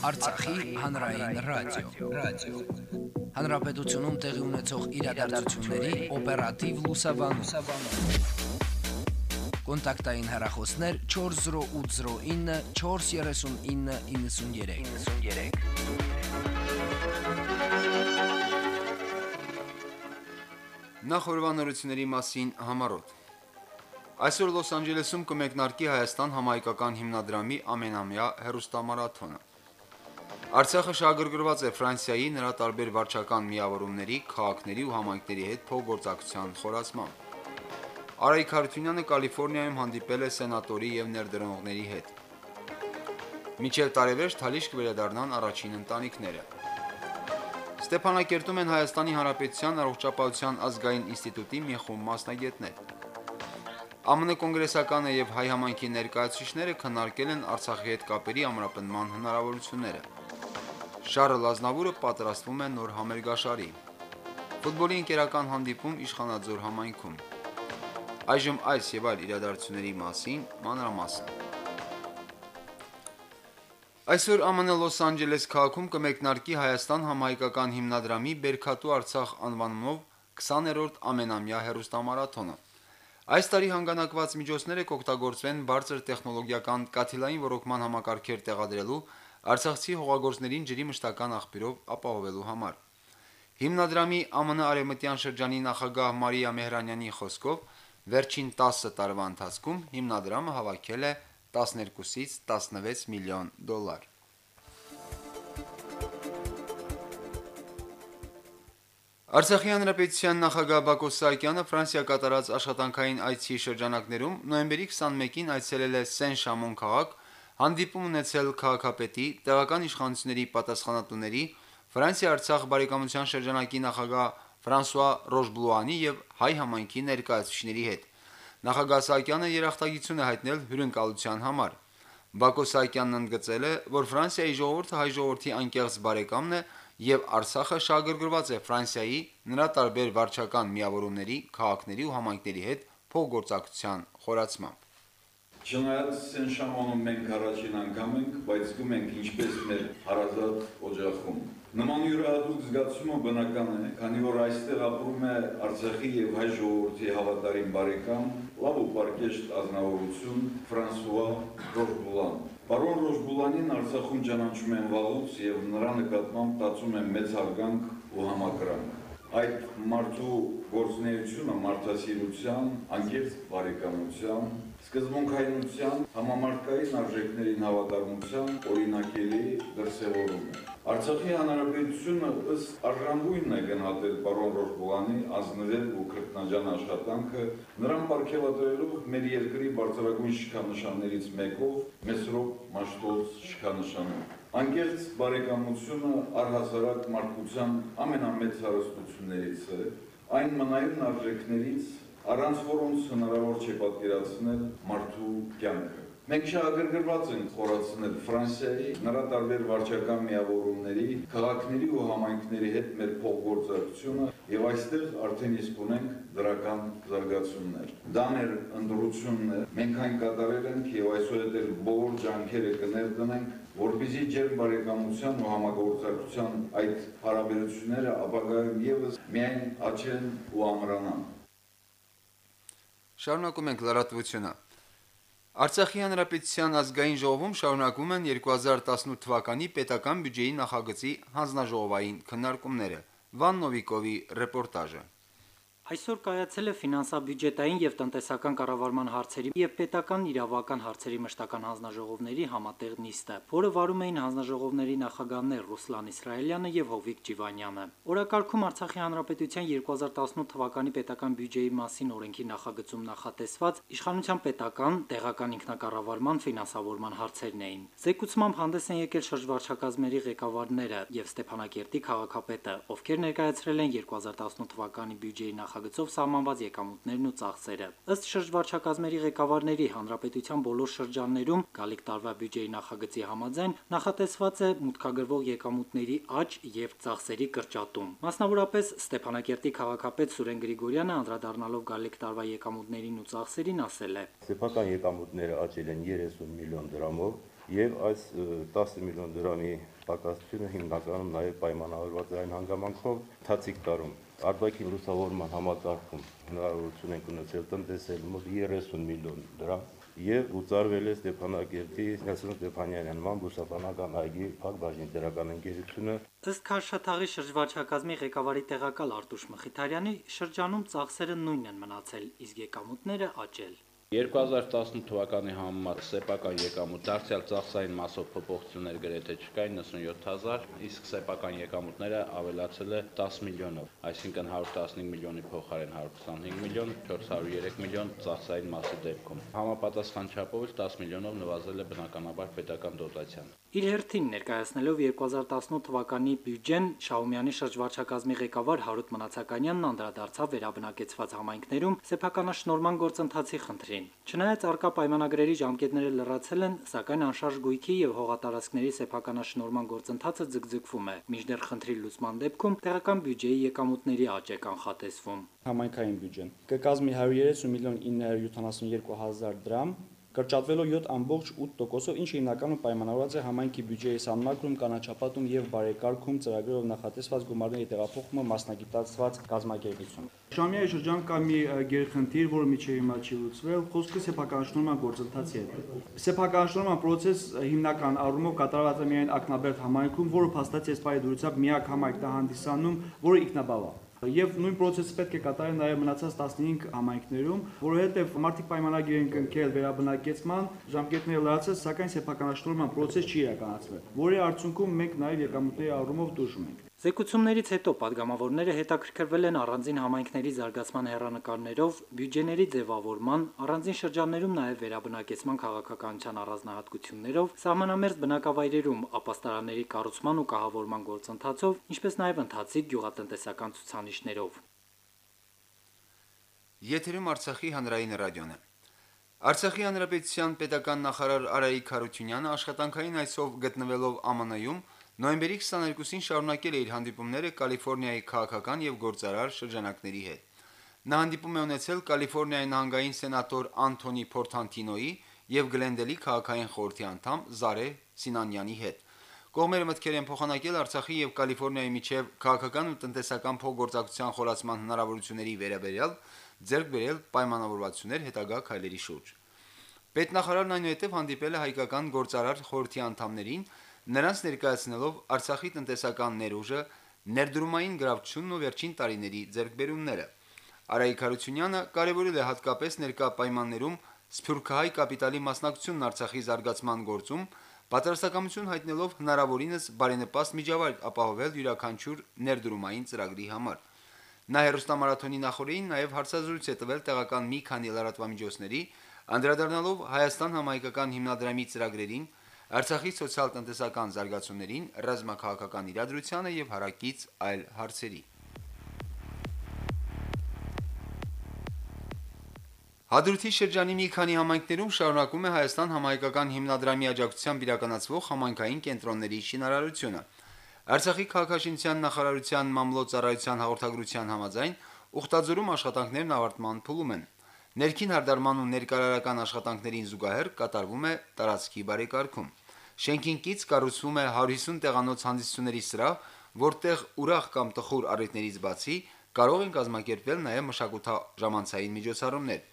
Արցախի հանրային ռադիո, ռադիո։ Հանրապետությունում տեղի ունեցող իրադարձությունների օպերատիվ լուսաբանում։ Կոնտակտային հեռախոսներ 40809 43993։ 93 Նախորbanությունների մասին համարոտ Այսօր Լոս Անջելեսում կմեկնարկի Հայաստան համահայկական հիմնադրամի ամենամյա հերոստամարաթոնը։ Արցախը շահագրգռված է Ֆրանսիայի նրա տարբեր վարչական միավորումների, քաղաքների ու համայնքների հետ փոխգործակցության խորացմամբ։ Արայիկ Հարությունյանը Կալիֆոռնիայում հանդիպել է սենատորի եւ ներդրողների հետ։ Միջև տարեվերջ Թալիշ կվերադառնան առաջին ընտանիքները։ Ստեփանակերտում են Հայաստանի Հանրապետության առողջապահության ազգային ինստիտուտի մի խումբ մասնագետներ։ ԱՄՆ կոնգրեսականը եւ հայ համայնքի ներկայացուցիչները քննարկել են Արցախի հետ կապերի ամրապնման հնարավորությունները։ Շարլ Ազնավուրը պատրաստվում է նոր համերգաշարի։ Ֆուտբոլի ընկերական հանդիպում Իշխանաձոր համայնքում։ Այժմ այս եւ այլ իրադարձությունների մասին մանրամասն։ Այսօր ԱՄՆ Լոս Անջելես քաղաքում կմեկնարկի Հայաստան համահայկական հիմնադրամի Բերքատու Արցախ անվանումով 20-րդ ամենամյա հերոստամարաթոնը։ Այս տարի հանգանակված միջոցները կօգտագործվեն բարձր տեխնոլոգիական կաթիլային ռոռոկման համակարգեր տեղադրելու Արցախցի հողագործներին ջրի մշտական աղբյուրով ապահովելու համար։ Հիմնադրամի ԱՄՆ արևմտյան շրջանի նախագահ Մարիա Մեհրանյանի խոսքով վերջին 10 տարվա ընթացքում հիմնադրամը հավաքել է 12-ից 16 միլիոն դոլար։ Արցախի հանրապետության նախագահ Բակո Սահակյանը Ֆրանսիա կատարած աշխատանքային այցի շրջանակներում նոյեմբերի 21-ին այցելել է Սեն-Շամոն քաղաք, հանդիպում ունեցել քաղաքապետի, տեղական իշխանությունների պատասխանատուների, Ֆրանսիա-Արցախ բարեկամության շրջանակի նախագահ Ֆրանսուয়া Ռոժբլուանի եւ հայ համայնքի ներկայացուցիչների հետ։ Նախագահ Սահակյանը երախտագիտություն է հայտնել հյուրընկալության համար։ Բակո Սահակյանն ընդգծել է, որ Ֆրանսիայի ժողովուրդը հայ ժողովրդի անկեղծ բարեկամն է եւ Արցախը շահագրգռված է Ֆրանսիայի նրա տարբեր վարչական միավորումների, քաղաքների ու համայնքների հետ փոխգործակցության խորացմամբ։ Չնայած Սեն-Շամոնում մենք առաջին անգամ ենք, բայց գում ենք ինչպես մեր հարազատ օջախում։ Նման յուրահատուկ զգացումը բնական է, քանի որ այստեղ ապրում է Արցախի եւ հայ ժողովրդի հավատարիմ բարեկամ, լավ ու պարկեշտ ազնվորություն Ֆրանսուয়া Ռոժբուլան։ Պարոն Ռոժբուլանին Արցախում ճանաչում են վաղուց եւ նրա նկատմամբ տածում են մեծ հարգանք ու համակրանք այդ մարդու գործնեությունը մարդասիրության, անկեղծ բարեկամության, սկզբունքայնության, համամարտկային արժեքներին հավատարմության օրինակելի դրսևորում է։ Արցախի հանրապետությունը ըստ արժանվույնն է գնահատել պարոն Ռոշբուլանի ազնվել ու քրտնաջան աշխատանքը, նրան ապարգևատրելով մեր երկրի բարձրագույն շքանշաններից մեկով Մեսրոպ Մաշտոց շքանշանով։ Անկեղծ բարեկամությունը առհասարակ մարդկության ամենամեծ հարստություններից է, այն մնայուն արժեքներից, առանց որոնց հնարավոր չէ պատկերացնել մարդու կյանքը։ Մենք շահագրգռված ենք խորացնել Ֆրանսիայի նրա տարբեր վարչական միավորումների, քաղաքների ու համայնքների հետ մեր փոխգործակցությունը եւ այստեղ արդեն իսկ ունենք դրական զարգացումներ։ Դա մեր ընդրությունն է։ Մենք այն կատարել ենք եւ այսօր էլ բոլոր ջանքերը կներդնենք որբիզի ջերմ բարեկամության ու համագործակցության այդ հարաբերությունները ապագայում եւս միայն աճեն ու ամրանան։ Շարունակում ենք լրատվությունը։ Արցախի հանրապետության ազգային ժողովում շարունակվում են 2018 թվականի պետական բյուջեի նախագծի հանձնաժողովային քննարկումները։ Վան Նովիկովի ռեպորտաժը։ Այսօր կայացել է ֆինանսա-բյուջետային եւ տնտեսական կառավարման հարցերի եւ պետական իրավական հարցերի մշտական հանձնաժողովների համատեղ նիստը, որը վարում էին հանձնաժողովների նախագահներ Ռուսլան Իսրայելյանը եւ Հովիկ Ջիվանյանը։ Օրակարգում Արցախի հանրապետության 2018 թվականի պետական բյուջեի մասին օրենքի նախագծում նախատեսված իշխանության պետական, տեղական ինքնակառավարման ֆինանսավորման հարցերն էին։ Զեկուցմամբ հանդես են եկել շրջվարչակազմերի ղեկավարները եւ Ստեփանակերտի քաղաքապետը, ովքեր ներկայացրել են 2018 թվականի բյուջեի նախագծում նախագծով սահմանված եկամուտներն ու ծախսերը։ Ըստ շրջվարչակազմերի ղեկավարների հանրապետության բոլոր շրջաններում գալիք տարվա բյուջեի նախագծի համաձայն նախատեսված է մուտքագրվող եկամուտների աճ եւ ծախսերի կրճատում։ Մասնավորապես Ստեփանակերտի քաղաքապետ Սուրեն Գրիգորյանը անդրադառնալով գալիք տարվա եկամուտներին ու ծախսերին ասել է. Սեփական եկամուտները աճել են 30 միլիոն դրամով, եւ այս 10 միլիոն դրամի պակասությունը հիմնականում նաեւ պայմանավորված է այն հանգամանքով թացիկ տարում արտաքին լուսավորման համակարգում հնարավորություն ենք ունեցել տնտեսել մոտ 30 միլիոն դրամ եւ ուծարվել է Ստեփանակերտի Նելսոն Ստեփանյան անվան բուսաբանական այգի փակ բաժնի դերական ընկերությունը Ըստ Քաշաթաղի շրջվարչակազմի ղեկավարի տեղակալ Արտուշ Մխիթարյանի շրջանում ծախսերը նույնն են մնացել, իսկ եկամուտները աճել։ 2018 թվականի համեմատ սեփական եկամուտ դարձյալ ծախսային մասով փոփոխություններ գրեթե չկային 97000, իսկ սեփական եկամուտները ավելացել է 10 միլիոնով, այսինքն 115 միլիոնի փոխարեն 125 միլիոն, 403 միլիոն ծախսային մասի դեպքում։ Համապատասխան չափով 10 միլիոնով նվազել է բնականաբար պետական դոտացիան։ Իր հերթին ներկայացնելով 2018 թվականի բյուջեն Շաումյանի շրջվարչակազմի ղեկավար Հարութ Մնացականյանն անդրադարձավ վերաբնակեցված համայնքներում սեփականաշնորհման գործընթացի խնդրին։ Չնայած արկա պայմանագրերի ժամկետները լրացել են, սակայն անշարժ գույքի եւ հողատարածքների սեփականաշնորհման գործընթացը ձգձգվում է։ Միջդեռ խնդրի լուծման դեպքում տեղական բյուջեի եկամուտների աճ է կանխատեսվում։ Համայնքային բյուջեն կկազմի 130 միլիոն 972 հազար դրամ, կրճատվելով 7.8%-ով, ինչը հիմնականում պայմանավորված է համայնքի բյուջեի սահմանագրում, կանաչապատում եւ բարեկարգում ծրագրերով նախատեսված գումարների տեղափոխումը մասնագիտացված կազմակերպություն։ Շամիայի շրջան կա մի գերխնդիր, որը միջև հիմա չի լուծվել, խոսքը սեփականաշնորհման գործընթացի հետ։ Սեփականաշնորհման process հիմնական առումով կատարված է միայն Ակնաբերդ համայնքում, որը փաստացի էսպայի դուրսապ միակ համայնքն է հանդիսանում, որը ինքնաբավ է։ Եվ նույն process-ը պետք է կատարեն նաև մնացած 15 համայնքներում, որովհետև մարդիկ պայմանագիր են կնքել վերաբնակեցման, ժամկետները լրացել, սակայն սեփականաշնորհման process չի իրականացվել, որի արդյունքում մենք նաև եկամուտների առումով դժում ենք։ Զեկուցումներից հետո падգամավորները հետաքրքրվել են առանձին համայնքների զարգացման հերանեկարներով, բյուջեների ձևավորման, առանձին շրջաններում նաև վերաբնակեցման քաղաքականության առանձնահատկություններով, սահմանամերձ բնակավայրերում ապաստարանների կառուցման ու կահավորման գործընթացով, ինչպես նաև ընթացիկ գյուղատնտեսական ցուցանիշներով։ Եթերում Արցախի հանրային ռադիոն է։ Արցախի հանրապետության պետական նախարար Արայիկ Խարությունյանը աշխատանքային այսով գտնվելով ԱՄՆ-ում Նոյեմբերի 22-ին շարունակել է իր հանդիպումները Կալիֆոռնիայի քաղաքական եւ գործարար շրջանակների հետ։ Նա հանդիպում է ունեցել Կալիֆոռնիայի նահանգային սենատոր Անթոնի Փորթանտինոյի եւ Գլենդելի քաղաքային խորհրդի անդամ Զարե Սինանյանի հետ։ Կողմերը մտքեր են փոխանակել Արցախի եւ Կալիֆոռնիայի միջև քաղաքական ու տնտեսական փոխգործակցության խորացման հնարավորությունների վերաբերյալ ձեռք բերել պայմանավորվածություններ հետագա քայլերի շուրջ։ Պետնախարարն այնուհետև հանդիպել է հայկական գործարար խորհրդի անդամներին նրանց ներկայացնելով Արցախի տնտեսական ներուժը, ներդրումային գրավչությունն ու վերջին տարիների ձեռքբերումները։ Արայիկ Հարությունյանը կարևորել է հատկապես ներկա պայմաններում Սփյուռքահայ կապիտալի մասնակցությունն Արցախի զարգացման գործում, պատրաստակամություն հայտնելով հնարավորինս բարենպաստ միջավայր ապահովել յուրաքանչյուր ներդրումային ծրագրի համար։ Նա հերոստամարաթոնի նախորդին նաև հարցազրույց է տվել տեղական մի քանի լրատվամիջոցների, անդրադառնալով Հայաստան համայնքական հիմնադրամի ծրագրերին, Արցախի սոցիալ-տնտեսական զարգացումներին, ռազմաքաղաքական իրադրությանը եւ հարակից այլ հարցերի։ Հադրութի շրջանի մի քանի համայնքներում շարունակում է Հայաստան համայնքական հիմնադրամի աջակցությամբ իրականացվող համայնքային կենտրոնների շինարարությունը։ Արցախի քաղաքաշինության նախարարության մամլոյցարայության հաղորդագրության համաձայն ուխտաձորում աշխատանքներն ավարտման փուլում են։ Ներքին հարդարման ու ներկայարարական աշխատանքներին զուգահեռ կատարվում է տարածքի բարեկարգում։ Շենքին կից կառուցվում է 150 տեղանոց հանդիսությունների սրահ, որտեղ ուրախ կամ տխուր առիթներից բացի կարող են կազմակերպվել նաև մշակութաժամանցային միջոցառումներ։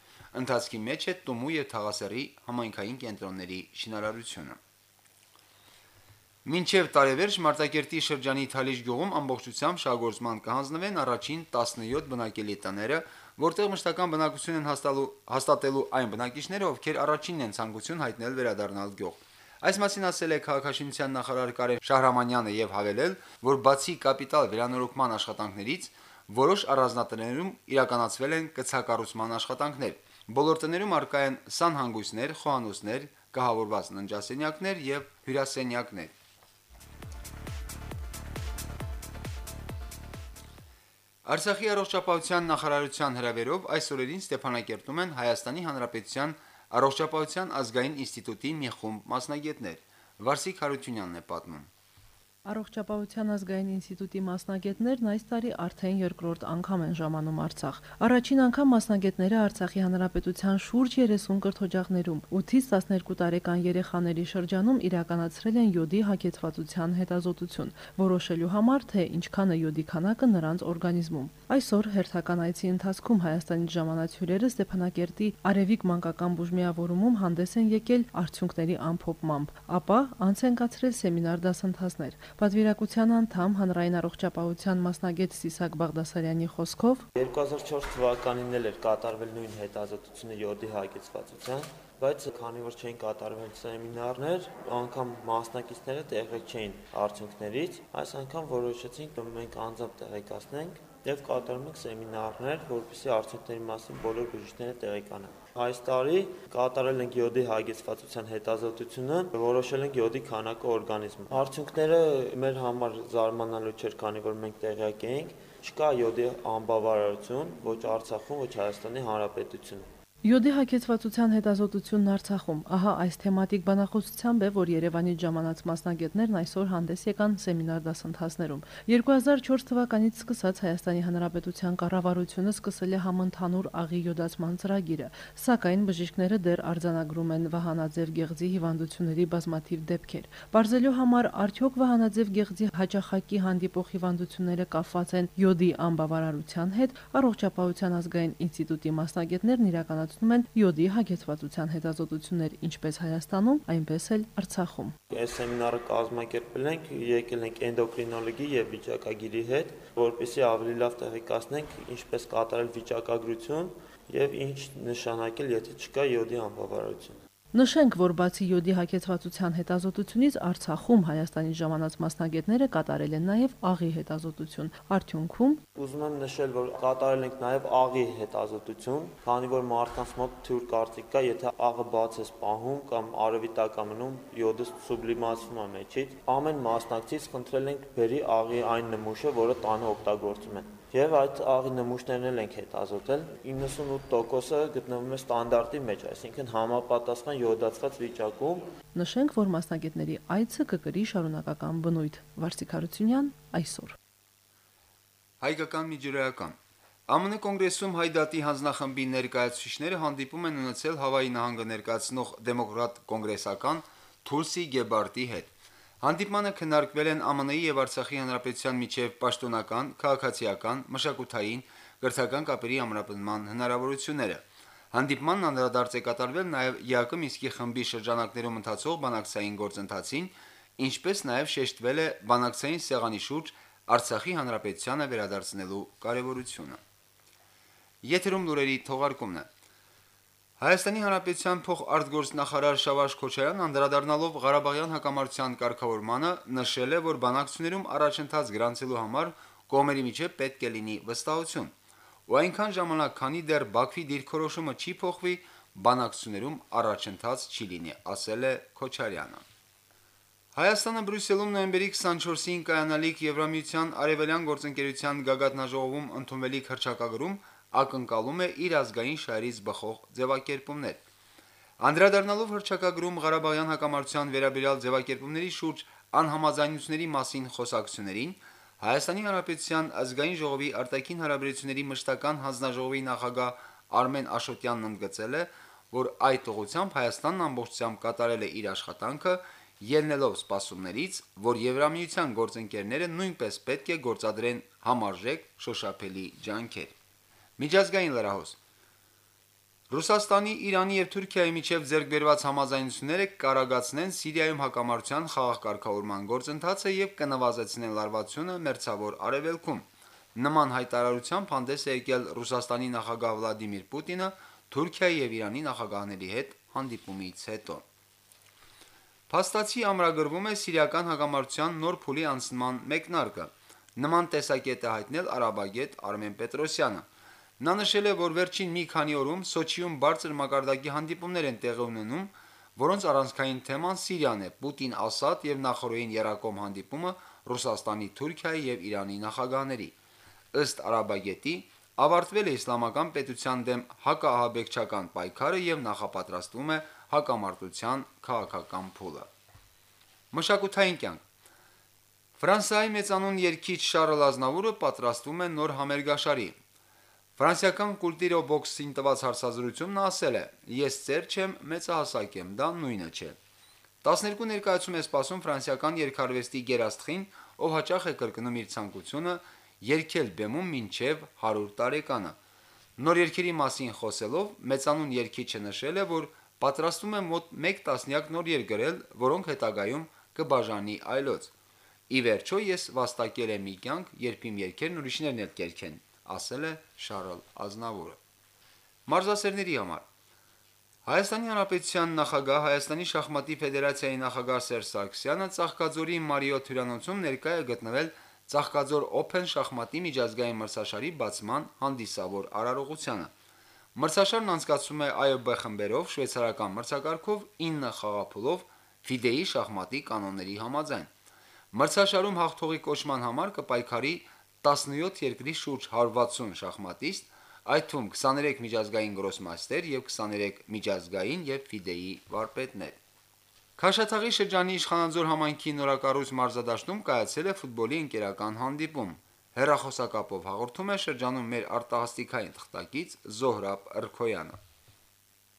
Ընթացքի մեջ է Տումու եւ Թաղասերի համայնքային կենտրոնների շինարարությունը։ Մինչև տարեվերջ Մարտակերտի շրջանի Թալիշ գյուղում ամբողջությամբ շահգործման կհանձնվեն առաջին 17 բնակելի տները, որտեղ մշտական բնակություն են հաստատելու այն բնակիչները, ովքեր առաջինն են ցանկություն հայտնել վերադառնալ գյուղ։ Այս մասին ասել է քաղաքաշինության նախարար Կարեն Շահրամանյանը եւ հավելել, որ բացի կապիտալ վերանորոգման աշխատանքներից որոշ առանձնատներում իրականացվել են կցակառուցման աշխատանքներ։ Բոլոր տներում արկա են սանհանգույցներ, խոհանոցներ, կահավորված ննջասենյակներ եւ հյուրասենյակներ։ Արցախի առողջապահության նախարարության հրավերով այս օրերին Ստեփանակերտում են Հայաստանի Հանրապետության Առողջապահության ազգային ինստիտուտի մի խումբ մասնագետներ։ Վարսիկ Հարությունյանն է պատմում։ Առողջապահության ազգային ինստիտուտի մասնագետներն այս տարի արդեն երկրորդ անգամ են ժամանում Արցախ։ Առաջին անգամ մասնագետները Արցախի հանրապետության շուրջ 30 կրթօջախներում 8-ից 12 տարեկան երեխաների շրջանում իրականացրել են յոդի հագեցվածության հետազոտություն, որոշելու համար, թե ինչքան է յոդի քանակը նրանց օրգանիզմում։ Այսօր հերթական այցի ընթացքում Հայաստանից ժամանած հյուրերը Ստեփանակերտի Արևիկ մանկական բուժմիավորումում հանդես են եկել արդյունքների ամփոփմամբ, ապա անց են կացրել սեմինար դասընթացներ։ Պատվիրակության անդամ հանրային առողջապահության մասնագետ Սիսակ Բաղդասարյանի խոսքով 2004 թվականին էլ էր կատարվել նույն հետազոտությունը յոդի հագեցվածության բայց քանի որ չէին կատարվել սեմինարներ, անգամ մասնակիցները տեղեկ չէին արդյունքներից, այս անգամ որոշեցինք մենք անձամբ տեղեկացնենք եւ կատարում ենք սեմինարներ, որովհետեւ արդյունքների մասին բոլոր բժիշկները տեղեկանան։ Այս տարի կատարել ենք յոդի հագեցվածության հետազոտությունը, որոշել ենք յոդի քանակը օրգանիզմում։ Արդյունքները մեր համար զարմանալու չէր, քանի որ մենք տեղյակ էինք, չկա յոդի անբավարարություն ոչ Արցախում, ոչ Հայաստանի Հանրապետությունում։ Յոդի հագեցվածության հետազոտությունն Արցախում։ Ահա այս թեմատիկ բանախոսությամբ է, որ Երևանից ժամանած մասնագետներն այսօր հանդես եկան սեմինար դասընթացներում։ 2004 թվականից սկսած Հայաստանի Հանրապետության կառավարությունը սկսել է համընդհանուր աղի յոդացման ծրագիրը, սակայն բժիշկները դեռ արձանագրում են վահանաձև գեղձի հիվանդությունների բազմաթիվ դեպքեր։ Բարձելու համար արդյոք վահանաձև գեղձի հաճախակի հանդիպող հիվանդությունները կապված են յոդի անբավարարության հետ, առողջապահության ազգային ինստիտուտի մասնագետներն իրականացնում իրականացնում են յոդի հագեցվածության հետազոտություններ ինչպես Հայաստանում, այնպես էլ Արցախում։ Այս սեմինարը կազմակերպել ենք, եկել ենք էնդոկրինոլոգի եւ վիճակագիրի հետ, որպեսզի ավելի լավ տեղեկացնենք ինչպես կատարել վիճակագրություն եւ ինչ նշանակել, եթե չկա յոդի անբավարարություն։ Նշենք, որ բացի յոդի հակեցվածության հետազոտությունից Արցախում Հայաստանի ժամանած մասնագետները կատարել են նաև աղի հետազոտություն։ Արդյունքում ուզում եմ նշել, որ կատարել ենք նաև աղի հետազոտություն, քանի որ մարդկանց մոտ թյուր կարծիք կա, եթե աղը բաց է սպահում կամ արևի տակ ամնում, յոդը սուբլիմացվում է մեջից։ Ամեն մասնակցից խնդրել ենք բերի աղի այն նմուշը, որը տանը օգտագործում են եւ այդ աղի նմուշներն էլ ենք հետազոտել 98%-ը գտնվում է ստանդարտի մեջ, այսինքն համապատասխան յոդացված վիճակում։ Նշենք, որ մասնագետների այցը կկրի շարունակական բնույթ։ Վարսիկ Հարությունյան այսօր։ Հայկական միջուրայական ԱՄՆ կոնգրեսում հայդատի հանձնախմբի ներկայացուցիչները հանդիպում են ունեցել Հավայի նահանգը ներկայացնող դեմոկրատ կոնգրեսական Թուլսի Գեբարտի հետ։ Հանդիպմանը քննարկվել են ԱՄՆ-ի եւ Արցախի հանրապետության միջև պաշտոնական, քաղաքացիական, մշակութային, կրթական կապերի ամրապնդման հնարավորությունները։ Հանդիպմանն անդրադարձ է կատարվել նաև ԵԱԿ Միսկի խմբի շրջանակներում ընթացող բանակցային գործընթացին, ինչպես նաև շեշտվել է բանակցային սեղանի շուրջ Արցախի հանրապետությանը վերադարձնելու կարևորությունը։ Եթերում լուրերի թողարկումն է։ Հայաստանի Հանրապետության փոխարտգործնախարար Շավարժ Քոչարյանն անդրադառնալով Ղարաբաղյան հակամարտության կարգավորմանը նշել է, որ բանակցություններում առաջընթաց գրանցելու համար կողմերի միջև պետք է լինի վստահություն, ու այնքան ժամանակ, քանի դեռ Բաքվի դիրքորոշումը չի փոխվի, բանակցություններում առաջընթաց չի լինի, ասել է Քոչարյանը։ Հայաստանը Բրյուսելում նոյեմբերի 24-ին կայանալիք Եվրամիության արևելյան գործընկերության գագաթնաժողովում ընդունվելիք հրճակագրում ակնկալում է իր ազգային շահերից բխող ձևակերպումներ։ Անդրադառնալով հրճակագրում Ղարաբաղյան հակամարտության վերաբերյալ ձևակերպումների շուրջ անհամաձայնությունների մասին խոսակցություններին, Հայաստանի Հանրապետության ազգային ժողովի արտաքին հարաբերությունների մշտական հանձնաժողովի նախագահ Արմեն Աշոտյանն ընդգծել է, որ այդ ուղությամբ Հայաստանն ամբողջությամբ կատարել է իր աշխատանքը, ելնելով սպասումներից, որ Եվրամիության գործընկերները նույնպես պետք է գործադրեն համարժեք շոշափելի ջանքեր։ Միջազգային լրահոս. Ռուսաստանի, Իրանի եւ Թուրքիայի միջև ձեռքբերված համաձայնությունները կարագացնեն Սիրիայում հակամարտության խաղաղակարգավորման գործընթացը եւ կնվազեցնեն լարվածությունը մերձավոր արևելքում։ Նման հայտարարությամբ հանդես է եկել Ռուսաստանի նախագահ Վլադիմիր Պուտինը Թուրքիայի եւ Իրանի նախագահների հետ հանդիպումից հետո։ Փաստացի ամրագրվում է սիրիական հակամարտության նոր փուլի անցման մեկնարկը։ Նման տեսակետ է հայտնել արաբագետ Արմեն Պետրոսյանը։ Նա նշել է, որ վերջին մի քանի օրում Սոչիում բարձր մակարդակի հանդիպումներ են տեղի ունենում, որոնց առանցքային թեման Սիրիան է, Պուտին-Ասադ եւ նախորդին Երակոմ հանդիպումը Ռուսաստանի, Թուրքիայի եւ Իրանի նախագահների։ Ըստ Արաբագետի ավարտվել է իսլամական պետության դեմ հակաահաբեկչական պայքարը եւ նախապատրաստվում է հակամարտության քաղաքական փուլը։ Մշակութային կյանք Ֆրանսիայի մեծանուն երգիչ Շարլ Ազնավուրը պատրաստվում է նոր համերգաշարի։ Ֆրանսիական Կուլտիրո բոքսին տված հարցազրույցում նա ասել է. «Ես ծեր չեմ, մեծահասակ եմ, դա նույնը չէ»։ 12 ներկայացում է սպասում ֆրանսիական երգարվեստի գերաստղին, ով հաճախ է կրկնում իր ցանկությունը երգել բեմում մինչև 100 տարեկանը։ Նոր երգերի մասին խոսելով մեծանուն երգիչը նշել է, որ պատրաստվում է մոտ 1 տասնյակ նոր երգ գրել, որոնք հետագայում կբաժանի այլոց։ Ի վերջո ես վաստակել եմ մի կյանք, երբ իմ երգերն ուրիշներն էլ կերգեն, ասել է Շարլ Ազնավուրը։ Մարզասերների համար. Հայաստանի Հանրապետության նախագահ Հայաստանի շախմատի ֆեդերացիայի նախագահ Սերժ Սարգսյանը Ծաղկաձորի Մարիոթ հյուրանոցում ներկայ է գտնվել Ծաղկաձոր Open շախմատի միջազգային մրցաշարի բացման հանդիսավոր արարողությանը։ Մրցաշարն անցկացվում է ԱՅԲ խմբերով շվեյցարական մրցակարգով 9 խաղափուլով FIDE-ի շախմատի կանոնների համաձայն։ Մրցաշարում հաղթողի կոչման համար կպայքարի 17 երկրի շուրջ 160 շախմատիստ, այդ թվում 23 միջազգային գրոսմաստեր եւ 23 միջազգային եւ FIDE-ի վարպետներ։ Քաշաթաղի շրջանի Իշխանանձոր համայնքի նորակառույց մարզադաշտում կայացել է ֆուտբոլի ընկերական հանդիպում։ Հերրախոսակապով հաղորդում է շրջանում մեր արտահասթիկային թղթակից Զոհրաբ Ռքոյանը։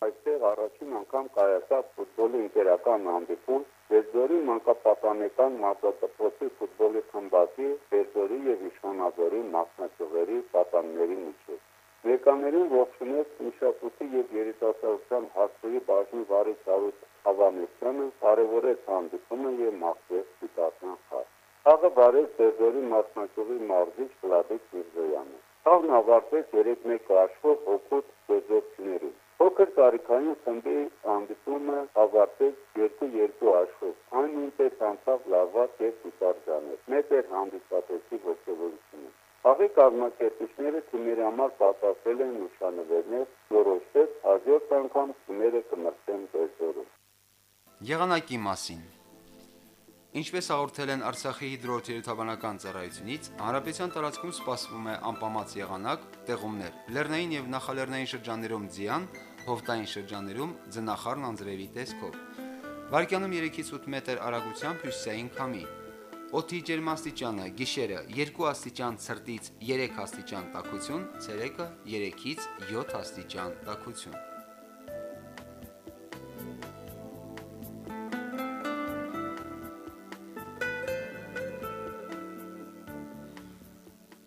Այստեղ առաջին անգամ կայացավ ֆուտբոլի ընկերական հանդիպում Վերձորի մանկապատանեկան մարզադպրոցի ֆուտբոլի խմբակի Վերձորի եւ Իշխանաձորի մասնակցողերի պատանների միջև։ Ներկաներին ողջունեց Միշապուտի եւ երիտասարդության հասցեի բաժնի վարի Սարուտ Ավանեսյանը, կարևորեց հանդիպումը եւ մաղթեց սպիտակնան խաղ։ Խաղը վարեց Վերձորի մասնակցողի մարզիչ Վլադիկ Միրզոյանը։ Խաղն ավարտվեց 3-1 հաշվով հոգուտ Վերձորցիներին։ Փոքր տարիքային խմբի հանդիպումը ավարտեց 2-2 հաշվով։ Այն նույնպես անցավ լավված եւ սուտարձաներ։ Մեծ էր հանդիսատեսի ողջավորությունը։ Խաղի կազմակերպիչները թիմերի համար պատասխանել են նշանվերներ, որոշեց հաջորդ անգամ թիմերը կմրցեն Վերձորում։ Եղանակի մասին Ինչպես հաղորդել են Արցախի հիդրոթերապևտաբանական ծառայությունից, հանրապետության տարածքում սպասվում է անպամած եղանակ, տեղումներ։ Լեռնային եւ նախալեռնային շրջաններում ձյան, հովտային շրջաններում ձնախառն անձրևի տեսքով։ Վարկյանում 3-ից 8 մետր արագությամբ հյուսիսային քամի։ Օդի ջերմաստիճանը՝ գիշերը 2 աստիճան ցրտից 3 աստիճան տաքություն, ցերեկը 3-ից 7 աստիճան տաքություն։